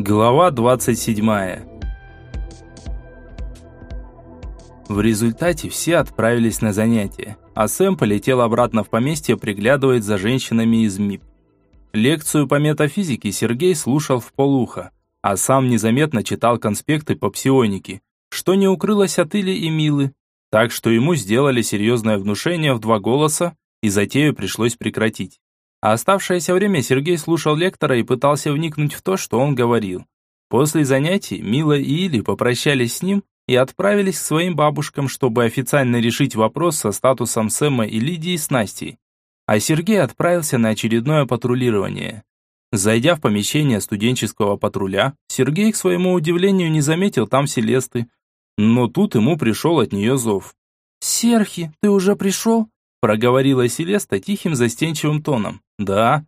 Глава 27. В результате все отправились на занятия, а Сэм полетел обратно в поместье приглядывать за женщинами из МИП. Лекцию по метафизике Сергей слушал в полухо, а сам незаметно читал конспекты по псионике, что не укрылось от Или и Милы, так что ему сделали серьезное внушение в два голоса, и затею пришлось прекратить. А оставшееся время Сергей слушал лектора и пытался вникнуть в то, что он говорил. После занятий Мила и Или попрощались с ним и отправились к своим бабушкам, чтобы официально решить вопрос со статусом Сэма и Лидии с Настей. А Сергей отправился на очередное патрулирование. Зайдя в помещение студенческого патруля, Сергей, к своему удивлению, не заметил там Селесты. Но тут ему пришел от нее зов. «Серхи, ты уже пришел?» Проговорила Селеста тихим застенчивым тоном. «Да».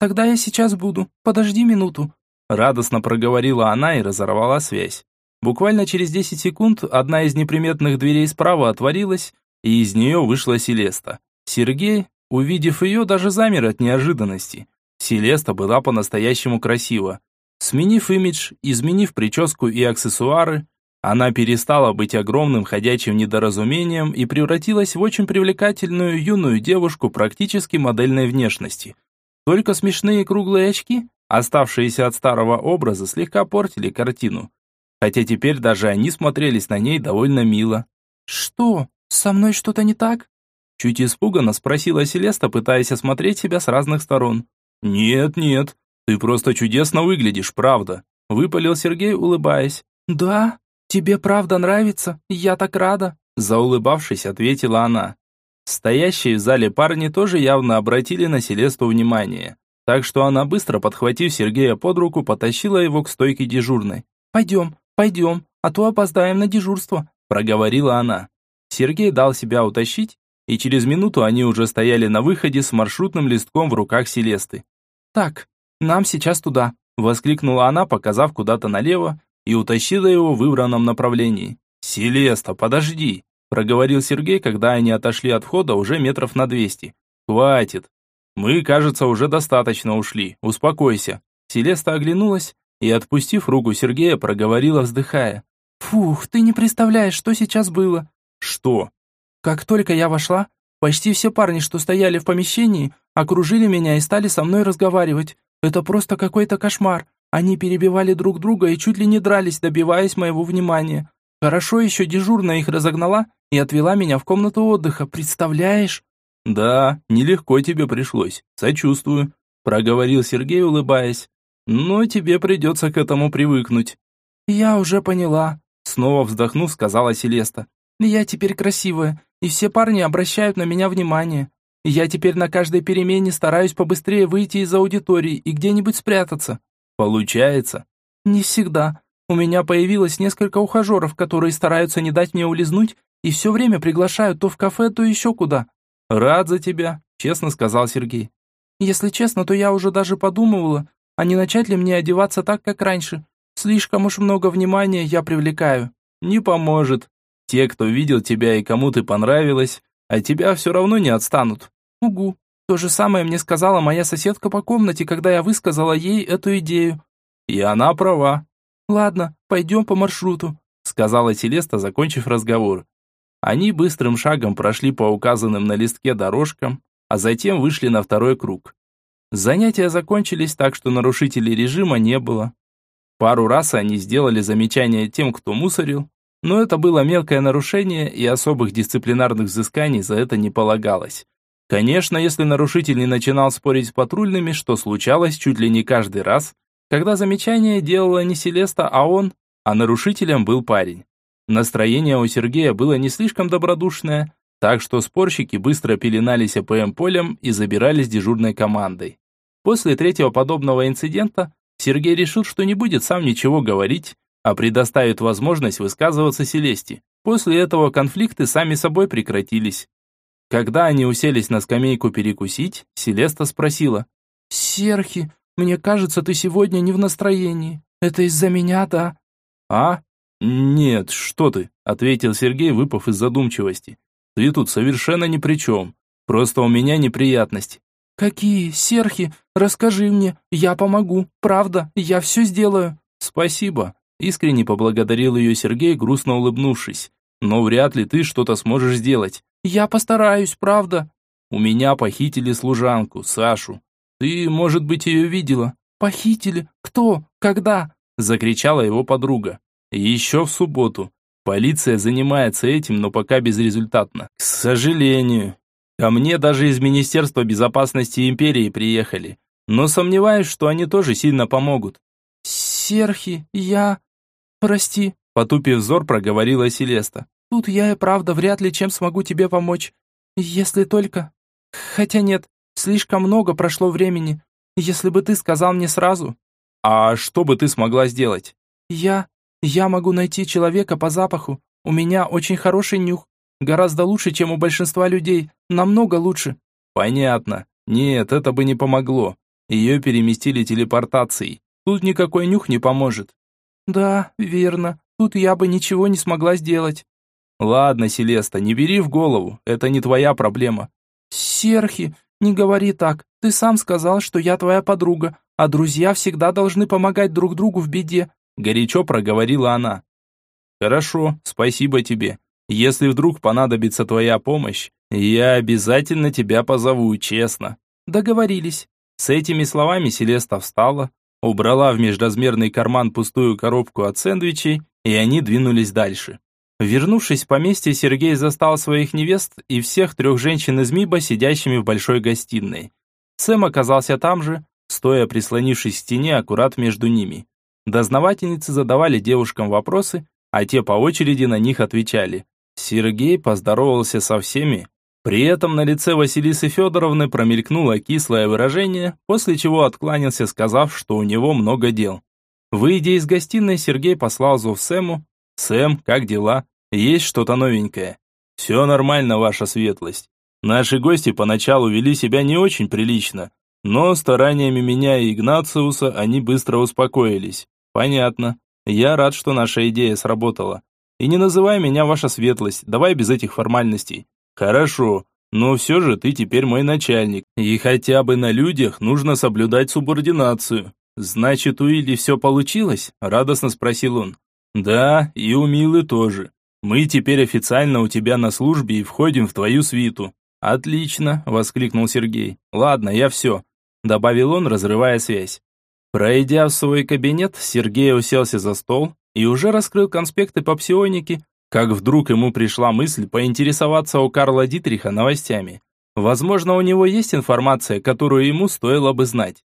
«Тогда я сейчас буду. Подожди минуту». Радостно проговорила она и разорвала связь. Буквально через 10 секунд одна из неприметных дверей справа отворилась, и из нее вышла Селеста. Сергей, увидев ее, даже замер от неожиданности. Селеста была по-настоящему красива. Сменив имидж, изменив прическу и аксессуары, она перестала быть огромным ходячим недоразумением и превратилась в очень привлекательную юную девушку практически модельной внешности. Только смешные круглые очки, оставшиеся от старого образа, слегка портили картину. Хотя теперь даже они смотрелись на ней довольно мило. «Что? Со мной что-то не так?» Чуть испуганно спросила Селеста, пытаясь осмотреть себя с разных сторон. «Нет, нет, ты просто чудесно выглядишь, правда», выпалил Сергей, улыбаясь. «Да?» «Тебе правда нравится? Я так рада!» Заулыбавшись, ответила она. Стоящие в зале парни тоже явно обратили на Селесту внимание. Так что она, быстро подхватив Сергея под руку, потащила его к стойке дежурной. «Пойдем, пойдем, а то опоздаем на дежурство», проговорила она. Сергей дал себя утащить, и через минуту они уже стояли на выходе с маршрутным листком в руках Селесты. «Так, нам сейчас туда», воскликнула она, показав куда-то налево, и утащила его в выбранном направлении. «Селеста, подожди!» – проговорил Сергей, когда они отошли от входа уже метров на двести. «Хватит! Мы, кажется, уже достаточно ушли. Успокойся!» Селеста оглянулась и, отпустив руку Сергея, проговорила, вздыхая. «Фух, ты не представляешь, что сейчас было!» «Что?» «Как только я вошла, почти все парни, что стояли в помещении, окружили меня и стали со мной разговаривать. Это просто какой-то кошмар. Они перебивали друг друга и чуть ли не дрались, добиваясь моего внимания. Хорошо еще дежурная их разогнала и отвела меня в комнату отдыха, представляешь? Да, нелегко тебе пришлось, сочувствую, проговорил Сергей, улыбаясь. Но тебе придется к этому привыкнуть. Я уже поняла, снова вздохнув, сказала Селеста. Я теперь красивая, и все парни обращают на меня внимание. Я теперь на каждой перемене стараюсь побыстрее выйти из аудитории и где-нибудь спрятаться. Получается? Не всегда. У меня появилось несколько ухажеров, которые стараются не дать мне улизнуть и все время приглашают то в кафе, то еще куда. Рад за тебя, честно сказал Сергей. Если честно, то я уже даже подумывала, а не начать ли мне одеваться так, как раньше. Слишком уж много внимания я привлекаю. Не поможет. Те, кто видел тебя и кому ты понравилась, а тебя все равно не отстанут. Угу. То же самое мне сказала моя соседка по комнате, когда я высказала ей эту идею. И она права. Ладно, пойдем по маршруту, сказала Селеста, закончив разговор. Они быстрым шагом прошли по указанным на листке дорожкам, а затем вышли на второй круг. Занятия закончились так, что нарушителей режима не было. Пару раз они сделали замечания тем, кто мусорил, но это было мелкое нарушение, и особых дисциплинарных взысканий за это не полагалось. Конечно, если нарушитель не начинал спорить с патрульными, что случалось чуть ли не каждый раз, когда замечание делала не Селеста, а он, а нарушителем был парень. Настроение у Сергея было не слишком добродушное, так что спорщики быстро пеленались АПМ-полем и забирались дежурной командой. После третьего подобного инцидента Сергей решил, что не будет сам ничего говорить, а предоставит возможность высказываться Селесте. После этого конфликты сами собой прекратились. Когда они уселись на скамейку перекусить, Селеста спросила. «Серхи, мне кажется, ты сегодня не в настроении. Это из-за меня, да?» «А? Нет, что ты», — ответил Сергей, выпав из задумчивости. «Ты тут совершенно ни при чем. Просто у меня неприятности». «Какие? Серхи? Расскажи мне, я помогу. Правда, я все сделаю». Спасибо, искренне поблагодарил ее Сергей, грустно улыбнувшись. Но вряд ли ты что-то сможешь сделать. Я постараюсь, правда. У меня похитили служанку, Сашу. Ты, может быть, ее видела? Похитили? Кто? Когда? Закричала его подруга. Еще в субботу. Полиция занимается этим, но пока безрезультатно. К сожалению. Ко мне даже из Министерства безопасности империи приехали. Но сомневаюсь, что они тоже сильно помогут. Серхи, я... Прости, потупив взор, проговорила Селеста. Тут я и правда вряд ли чем смогу тебе помочь. Если только... Хотя нет, слишком много прошло времени. Если бы ты сказал мне сразу... А что бы ты смогла сделать? Я... Я могу найти человека по запаху. У меня очень хороший нюх. Гораздо лучше, чем у большинства людей. Намного лучше. Понятно. Нет, это бы не помогло. Ее переместили телепортацией. Тут никакой нюх не поможет. Да, верно. Тут я бы ничего не смогла сделать. Ладно, Селеста, не бери в голову. Это не твоя проблема. Серхи, не говори так. Ты сам сказал, что я твоя подруга, а друзья всегда должны помогать друг другу в беде горячо проговорила она. Хорошо, спасибо тебе. Если вдруг понадобится твоя помощь, я обязательно тебя позову, честно. Договорились. С этими словами Селеста встала, убрала в межразмерный карман пустую коробку от сэндвичей, и они двинулись дальше. Вернувшись в поместье, Сергей застал своих невест и всех трех женщин из МИБа, сидящими в большой гостиной. Сэм оказался там же, стоя прислонившись к стене аккурат между ними. Дознавательницы задавали девушкам вопросы, а те по очереди на них отвечали. Сергей поздоровался со всеми. При этом на лице Василисы Федоровны промелькнуло кислое выражение, после чего откланялся, сказав, что у него много дел. Выйдя из гостиной, Сергей послал зов Сэму. «Сэм, как дела? Есть что-то новенькое?» «Все нормально, ваша светлость. Наши гости поначалу вели себя не очень прилично, но стараниями меня и Игнациуса они быстро успокоились. Понятно. Я рад, что наша идея сработала. И не называй меня ваша светлость, давай без этих формальностей. Хорошо, но все же ты теперь мой начальник, и хотя бы на людях нужно соблюдать субординацию. Значит, у Или все получилось? Радостно спросил он. Да, и у Милы тоже. Мы теперь официально у тебя на службе и входим в твою свиту. Отлично, воскликнул Сергей. Ладно, я все. Добавил он, разрывая связь. Пройдя в свой кабинет, Сергей уселся за стол и уже раскрыл конспекты по псионике, как вдруг ему пришла мысль поинтересоваться у Карла Дитриха новостями. Возможно, у него есть информация, которую ему стоило бы знать.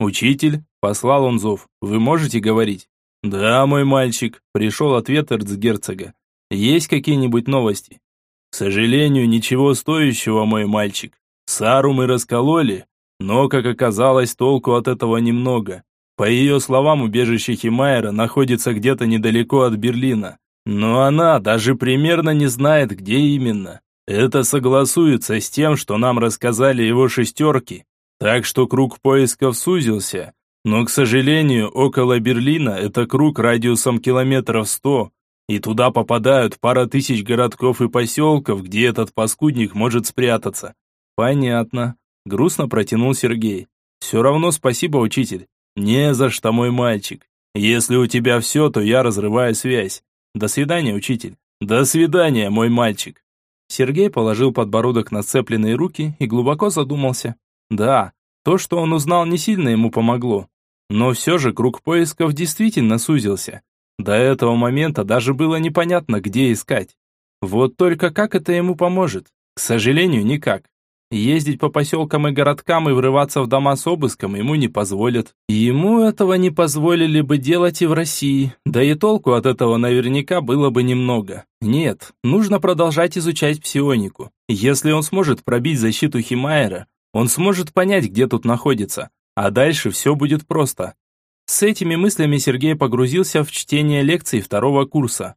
«Учитель», — послал он зов, — «вы можете говорить?» «Да, мой мальчик», — пришел ответ эрцгерцога. «Есть какие-нибудь новости?» «К сожалению, ничего стоящего, мой мальчик. Сару мы раскололи, но, как оказалось, толку от этого немного. По ее словам, убежище Химайера находится где-то недалеко от Берлина. Но она даже примерно не знает, где именно. Это согласуется с тем, что нам рассказали его шестерки. Так что круг поисков сузился. Но, к сожалению, около Берлина это круг радиусом километров сто, и туда попадают пара тысяч городков и поселков, где этот паскудник может спрятаться. Понятно. Грустно протянул Сергей. «Все равно спасибо, учитель». «Не за что, мой мальчик. Если у тебя все, то я разрываю связь. До свидания, учитель». «До свидания, мой мальчик». Сергей положил подбородок на сцепленные руки и глубоко задумался. Да, то, что он узнал, не сильно ему помогло. Но все же круг поисков действительно сузился. До этого момента даже было непонятно, где искать. Вот только как это ему поможет? К сожалению, никак. Ездить по поселкам и городкам и врываться в дома с обыском ему не позволят. Ему этого не позволили бы делать и в России, да и толку от этого наверняка было бы немного. Нет, нужно продолжать изучать псионику. Если он сможет пробить защиту Химайера, он сможет понять, где тут находится, а дальше все будет просто. С этими мыслями Сергей погрузился в чтение лекций второго курса.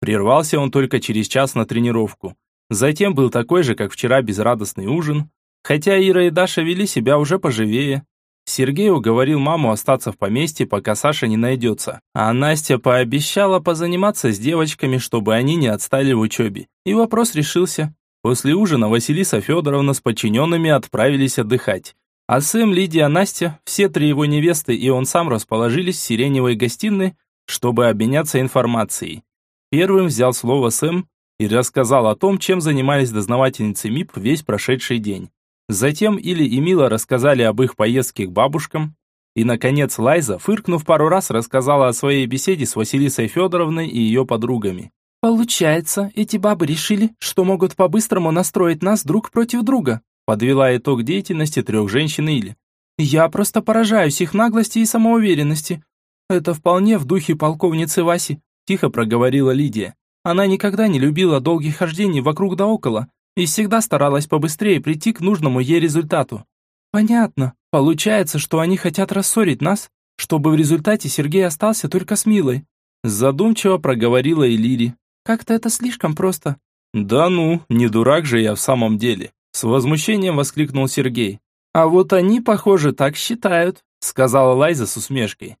Прервался он только через час на тренировку. Затем был такой же, как вчера, безрадостный ужин, хотя Ира и Даша вели себя уже поживее. Сергей уговорил маму остаться в поместье, пока Саша не найдется, а Настя пообещала позаниматься с девочками, чтобы они не отстали в учебе. И вопрос решился. После ужина Василиса Федоровна с подчиненными отправились отдыхать, А Сэм, Лидия, Настя, все три его невесты и он сам расположились в сиреневой гостиной, чтобы обменяться информацией. Первым взял слово Сэм и рассказал о том, чем занимались дознавательницы МИП весь прошедший день. Затем Или и Мила рассказали об их поездке к бабушкам, и, наконец, Лайза, фыркнув пару раз, рассказала о своей беседе с Василисой Федоровной и ее подругами. «Получается, эти бабы решили, что могут по-быстрому настроить нас друг против друга», подвела итог деятельности трех женщин Или. «Я просто поражаюсь их наглости и самоуверенности. Это вполне в духе полковницы Васи», тихо проговорила Лидия. Она никогда не любила долгих хождений вокруг да около и всегда старалась побыстрее прийти к нужному ей результату. «Понятно. Получается, что они хотят рассорить нас, чтобы в результате Сергей остался только с Милой». Задумчиво проговорила Элири. «Как-то это слишком просто». «Да ну, не дурак же я в самом деле», с возмущением воскликнул Сергей. «А вот они, похоже, так считают», сказала Лайза с усмешкой.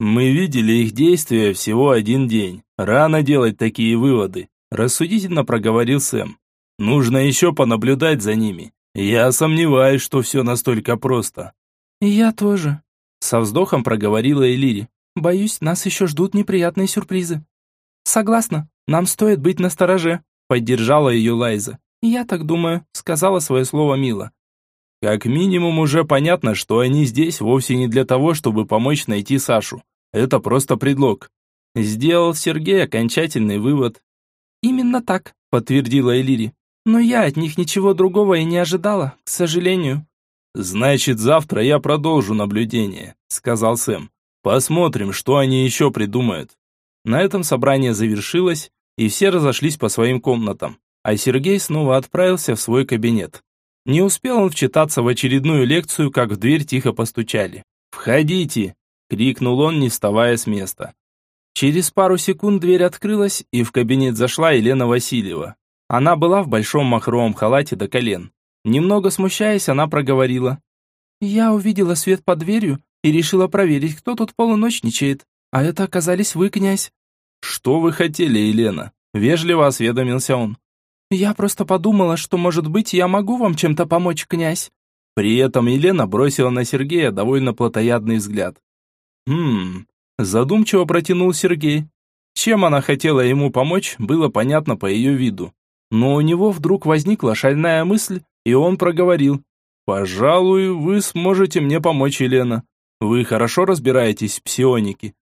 «Мы видели их действия всего один день. Рано делать такие выводы», рассудительно проговорил Сэм. «Нужно еще понаблюдать за ними. Я сомневаюсь, что все настолько просто. Я тоже. Со вздохом проговорила Элири. Боюсь, нас еще ждут неприятные сюрпризы. Согласна, нам стоит быть настороже, поддержала ее Лайза. Я так думаю, сказала свое слово Мила. Как минимум уже понятно, что они здесь вовсе не для того, чтобы помочь найти Сашу. Это просто предлог. Сделал Сергей окончательный вывод. Именно так, подтвердила Элири. Но я от них ничего другого и не ожидала, к сожалению. Значит, завтра я продолжу наблюдение, сказал Сэм. Посмотрим, что они еще придумают. На этом собрание завершилось, и все разошлись по своим комнатам, а Сергей снова отправился в свой кабинет. Не успел он вчитаться в очередную лекцию, как в дверь тихо постучали. «Входите!» — крикнул он, не вставая с места. Через пару секунд дверь открылась, и в кабинет зашла Елена Васильева. Она была в большом махровом халате до колен. Немного смущаясь, она проговорила. «Я увидела свет под дверью и решила проверить, кто тут полуночничает. А это оказались вы, князь». «Что вы хотели, Елена?» Вежливо осведомился он. «Я просто подумала, что, может быть, я могу вам чем-то помочь, князь». При этом Елена бросила на Сергея довольно плотоядный взгляд. «Хм...» Задумчиво протянул Сергей. Чем она хотела ему помочь, было понятно по ее виду. Но у него вдруг возникла шальная мысль, и он проговорил. «Пожалуй, вы сможете мне помочь, Елена. Вы хорошо разбираетесь в псионике?»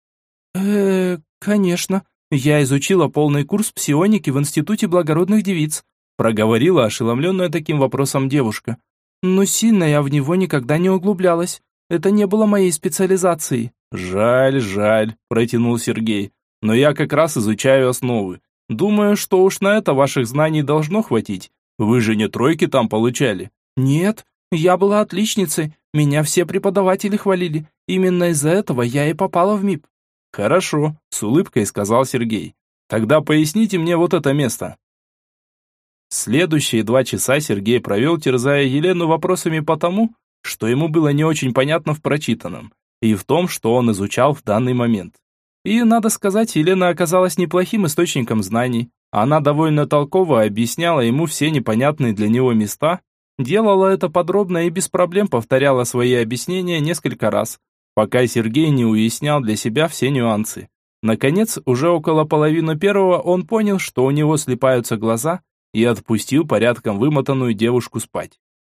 э конечно. Я изучила полный курс псионики в Институте благородных девиц», проговорила ошеломленная таким вопросом девушка. «Но сильно я в него никогда не углублялась. Это не было моей специализацией». «Жаль, жаль», протянул Сергей. «Но я как раз изучаю основы. Думаю, что уж на это ваших знаний должно хватить. Вы же не тройки там получали. Нет, я была отличницей. Меня все преподаватели хвалили. Именно из-за этого я и попала в МИП. Хорошо, с улыбкой сказал Сергей. Тогда поясните мне вот это место. Следующие два часа Сергей провел, терзая Елену вопросами по тому, что ему было не очень понятно в прочитанном, и в том, что он изучал в данный момент. И, надо сказать, Елена оказалась неплохим источником знаний. Она довольно толково объясняла ему все непонятные для него места, делала это подробно и без проблем повторяла свои объяснения несколько раз, пока Сергей не уяснял для себя все нюансы. Наконец, уже около половины первого он понял, что у него слепаются глаза, и отпустил порядком вымотанную девушку спать.